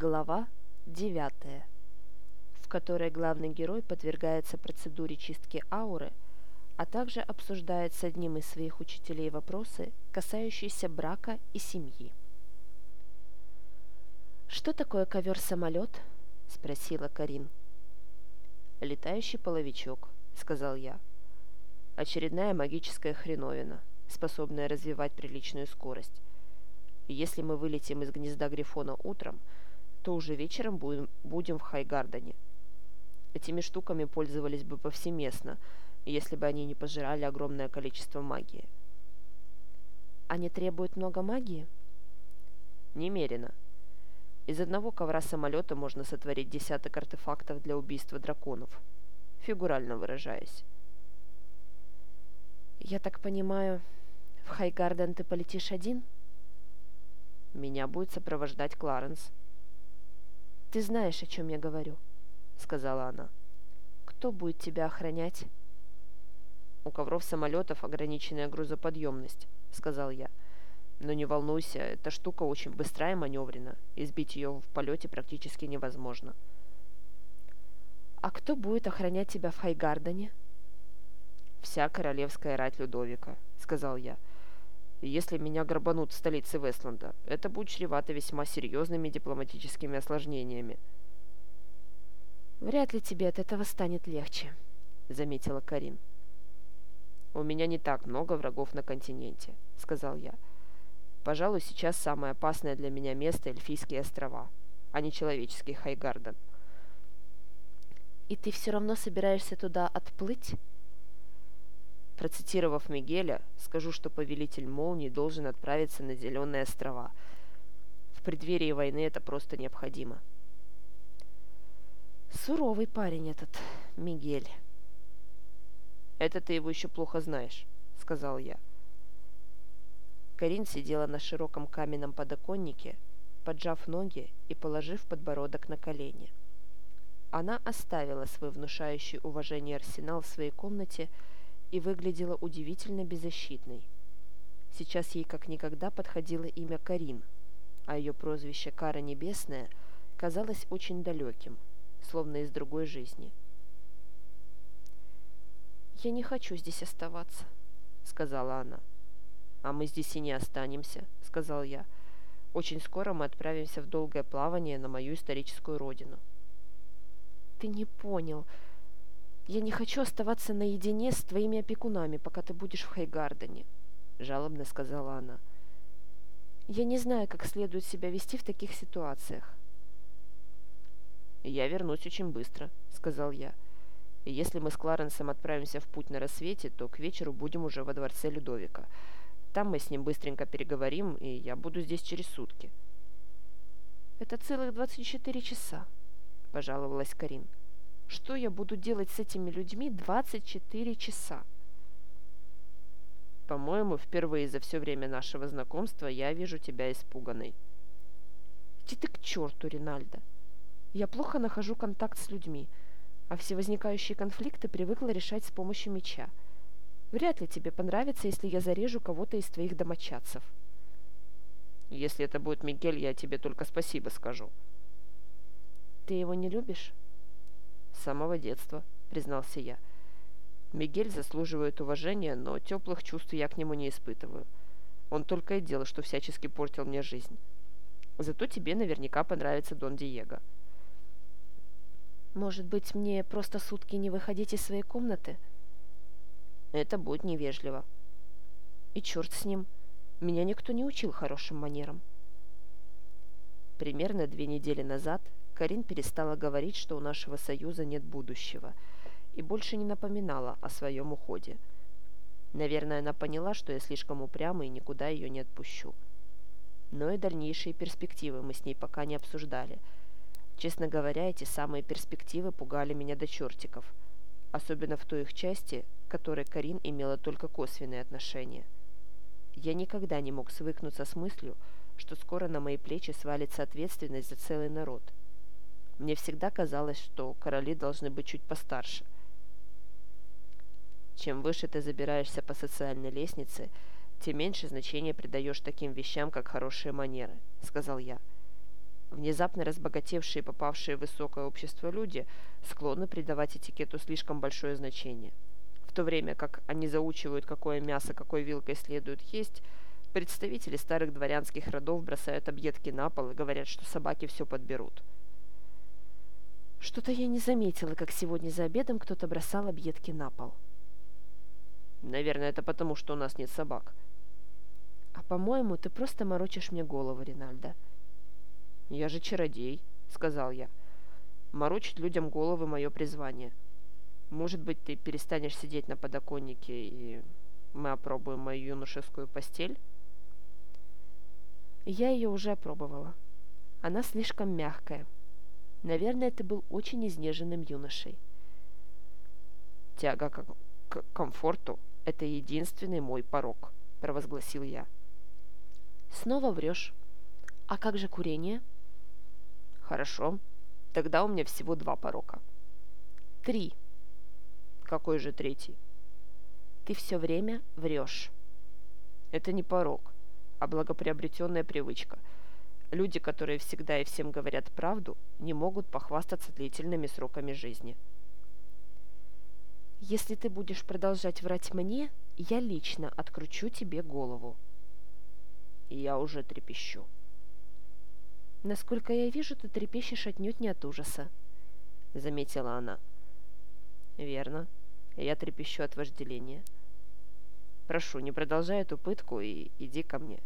Глава 9, в которой главный герой подвергается процедуре чистки ауры, а также обсуждает с одним из своих учителей вопросы, касающиеся брака и семьи. «Что такое ковер-самолет?» – спросила Карин. «Летающий половичок», – сказал я. «Очередная магическая хреновина, способная развивать приличную скорость. Если мы вылетим из гнезда Грифона утром – то уже вечером будем, будем в Хайгардене. Этими штуками пользовались бы повсеместно, если бы они не пожирали огромное количество магии. Они требуют много магии? Немерено. Из одного ковра самолета можно сотворить десяток артефактов для убийства драконов, фигурально выражаясь. Я так понимаю, в Хайгарден ты полетишь один? Меня будет сопровождать Кларенс. «Ты знаешь, о чем я говорю», — сказала она. «Кто будет тебя охранять?» «У ковров самолетов ограниченная грузоподъемность», — сказал я. «Но не волнуйся, эта штука очень быстрая и маневрена, и сбить ее в полете практически невозможно». «А кто будет охранять тебя в Хайгардене?» «Вся королевская рать Людовика», — сказал я. Если меня грабанут в столице Вестланда, это будет чревато весьма серьезными дипломатическими осложнениями. «Вряд ли тебе от этого станет легче», — заметила Карин. «У меня не так много врагов на континенте», — сказал я. «Пожалуй, сейчас самое опасное для меня место — Эльфийские острова, а не человеческий Хайгарден». «И ты все равно собираешься туда отплыть?» Процитировав Мигеля, скажу, что повелитель молнии должен отправиться на Зеленые острова. В преддверии войны это просто необходимо. Суровый парень этот, Мигель. Это ты его еще плохо знаешь, сказал я. Карин сидела на широком каменном подоконнике, поджав ноги и положив подбородок на колени. Она оставила свой внушающий уважение арсенал в своей комнате и выглядела удивительно беззащитной. Сейчас ей как никогда подходило имя Карин, а ее прозвище Кара Небесная казалось очень далеким, словно из другой жизни. «Я не хочу здесь оставаться», — сказала она. «А мы здесь и не останемся», — сказал я. «Очень скоро мы отправимся в долгое плавание на мою историческую родину». «Ты не понял», «Я не хочу оставаться наедине с твоими опекунами, пока ты будешь в Хайгардене», — жалобно сказала она. «Я не знаю, как следует себя вести в таких ситуациях». «Я вернусь очень быстро», — сказал я. «Если мы с Кларенсом отправимся в путь на рассвете, то к вечеру будем уже во дворце Людовика. Там мы с ним быстренько переговорим, и я буду здесь через сутки». «Это целых двадцать четыре часа», — пожаловалась Карин. Что я буду делать с этими людьми 24 часа? По-моему, впервые за все время нашего знакомства я вижу тебя испуганной. Иди ты к черту, Ринальдо. Я плохо нахожу контакт с людьми, а все возникающие конфликты привыкла решать с помощью меча. Вряд ли тебе понравится, если я зарежу кого-то из твоих домочадцев. Если это будет Мигель, я тебе только спасибо скажу. Ты его не любишь? С самого детства, признался я. Мигель заслуживает уважения, но теплых чувств я к нему не испытываю. Он только и делал, что всячески портил мне жизнь. Зато тебе наверняка понравится Дон Диего. Может быть, мне просто сутки не выходить из своей комнаты? Это будет невежливо. И черт с ним. Меня никто не учил хорошим манерам. Примерно две недели назад Карин перестала говорить, что у нашего союза нет будущего, и больше не напоминала о своем уходе. Наверное, она поняла, что я слишком упряма и никуда ее не отпущу. Но и дальнейшие перспективы мы с ней пока не обсуждали. Честно говоря, эти самые перспективы пугали меня до чертиков, особенно в той их части, к которой Карин имела только косвенные отношения. Я никогда не мог свыкнуться с мыслью, что скоро на мои плечи свалится ответственность за целый народ – мне всегда казалось, что короли должны быть чуть постарше. Чем выше ты забираешься по социальной лестнице, тем меньше значения придаешь таким вещам, как хорошие манеры», — сказал я. Внезапно разбогатевшие и попавшие в высокое общество люди склонны придавать этикету слишком большое значение. В то время как они заучивают, какое мясо какой вилкой следует есть, представители старых дворянских родов бросают объедки на пол и говорят, что собаки все подберут. Что-то я не заметила, как сегодня за обедом кто-то бросал объедки на пол. Наверное, это потому, что у нас нет собак. А по-моему, ты просто морочишь мне голову, Ринальдо. Я же чародей, сказал я. Морочить людям головы мое призвание. Может быть, ты перестанешь сидеть на подоконнике, и мы опробуем мою юношескую постель? Я ее уже опробовала. Она слишком мягкая. Наверное, ты был очень изнеженным юношей. Тяга к, к комфорту – это единственный мой порог, провозгласил я. Снова врешь. А как же курение? Хорошо. Тогда у меня всего два порока. Три. Какой же третий? Ты все время врешь. Это не порок, а благоприобретенная привычка. Люди, которые всегда и всем говорят правду, не могут похвастаться длительными сроками жизни. Если ты будешь продолжать врать мне, я лично откручу тебе голову. И я уже трепещу. Насколько я вижу, ты трепещешь отнюдь не от ужаса, заметила она. Верно. Я трепещу от вожделения. Прошу, не продолжай эту пытку и иди ко мне.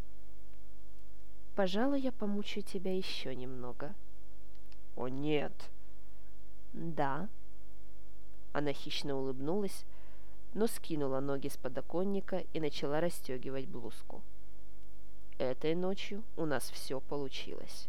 Пожалуй, я помучаю тебя еще немного. О, нет. Да. Она хищно улыбнулась, но скинула ноги с подоконника и начала расстегивать блузку. Этой ночью у нас все получилось.